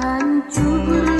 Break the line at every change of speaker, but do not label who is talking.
hancur.